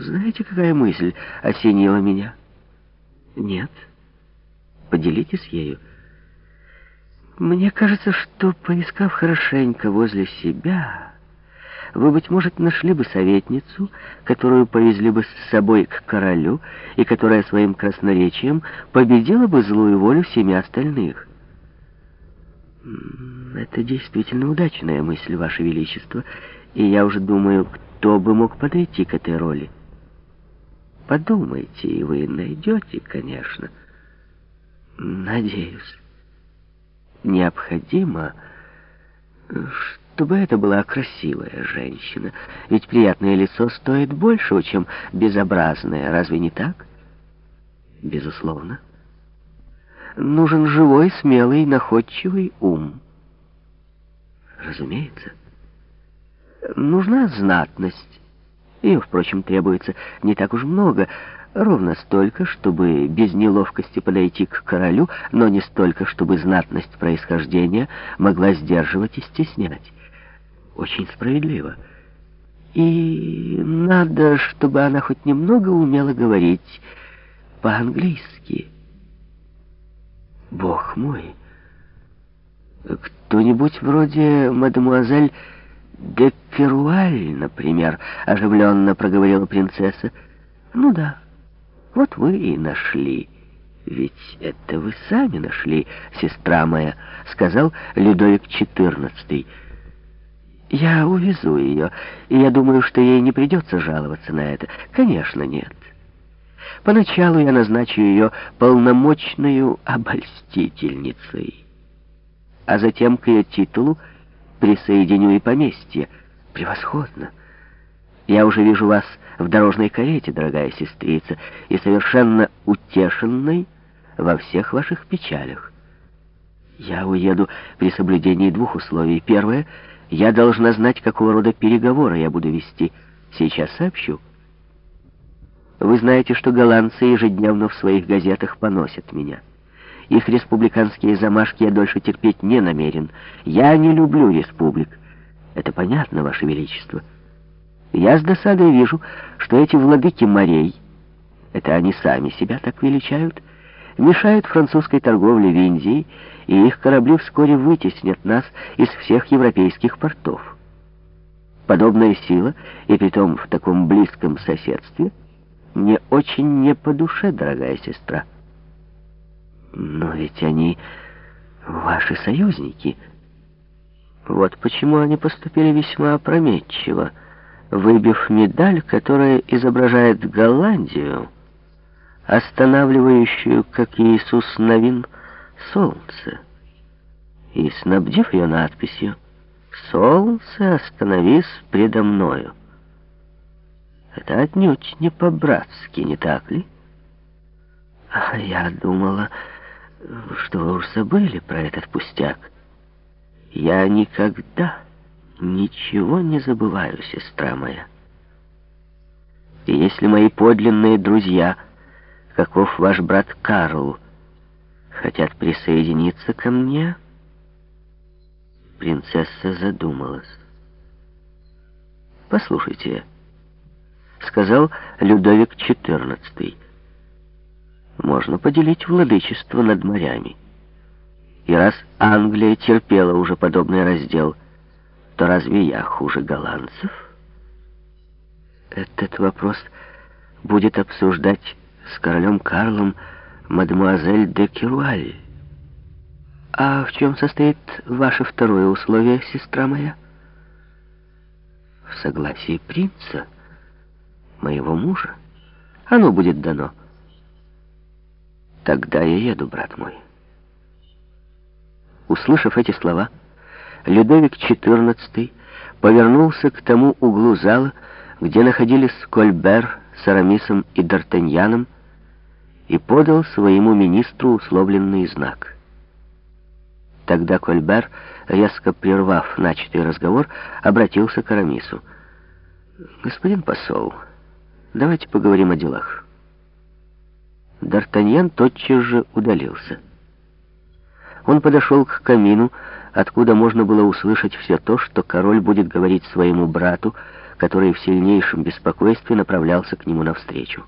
знаете, какая мысль осенила меня? Нет. Поделитесь ею. Мне кажется, что, поискав хорошенько возле себя, вы, быть может, нашли бы советницу, которую повезли бы с собой к королю, и которая своим красноречием победила бы злую волю семи остальных. Это действительно удачная мысль, Ваше Величество, и я уже думаю, кто бы мог подойти к этой роли. Подумайте, и вы найдете, конечно. Надеюсь необходимо, чтобы это была красивая женщина. Ведь приятное лицо стоит большего, чем безобразное. Разве не так? Безусловно. Нужен живой, смелый, находчивый ум. Разумеется. Нужна знатность. Ее, впрочем, требуется не так уж много — Ровно столько, чтобы без неловкости подойти к королю, но не столько, чтобы знатность происхождения могла сдерживать и стеснять. Очень справедливо. И надо, чтобы она хоть немного умела говорить по-английски. Бог мой! Кто-нибудь вроде мадемуазель де Керуаль, например, оживленно проговорила принцесса. Ну да. Вот вы и нашли. Ведь это вы сами нашли, сестра моя, сказал Людовик XIV. Я увезу ее, и я думаю, что ей не придется жаловаться на это. Конечно, нет. Поначалу я назначу ее полномочную обольстительницей, а затем к ее титулу присоединю и поместье. Превосходно. Я уже вижу вас в дорожной карете, дорогая сестрица, и совершенно утешенной во всех ваших печалях. Я уеду при соблюдении двух условий. Первое, я должна знать, какого рода переговоры я буду вести. Сейчас сообщу. Вы знаете, что голландцы ежедневно в своих газетах поносят меня. Их республиканские замашки я дольше терпеть не намерен. Я не люблю республик. Это понятно, Ваше Величество. Я с досадой вижу, что эти владыки морей, это они сами себя так величают, мешают французской торговле в Индии, и их корабли вскоре вытеснят нас из всех европейских портов. Подобная сила, и притом в таком близком соседстве, мне очень не по душе, дорогая сестра. Но ведь они ваши союзники. Вот почему они поступили весьма опрометчиво выбив медаль, которая изображает Голландию, останавливающую, как Иисус Новин, солнце, и снабдив ее надписью «Солнце, остановись предо мною». Это отнюдь не по-братски, не так ли? А я думала, что вы уж забыли про этот пустяк. Я никогда Ничего не забываю, сестра моя. И если мои подлинные друзья, каков ваш брат Карл, хотят присоединиться ко мне, принцесса задумалась. «Послушайте», — сказал Людовик XIV, — «можно поделить владычество над морями. И раз Англия терпела уже подобный раздел — то разве я хуже голландцев? Этот вопрос будет обсуждать с королем Карлом мадемуазель де Керуаль. А в чем состоит ваше второе условие, сестра моя? В согласии принца, моего мужа. Оно будет дано. Тогда я еду, брат мой. Услышав эти слова, Людовик XIV повернулся к тому углу зала, где находились Кольбер с Арамисом и Д'Артаньяном, и подал своему министру условленный знак. Тогда Кольбер, резко прервав начатый разговор, обратился к Арамису. «Господин посол, давайте поговорим о делах». Д'Артаньян тотчас же удалился. Он подошел к камину, откуда можно было услышать все то, что король будет говорить своему брату, который в сильнейшем беспокойстве направлялся к нему навстречу.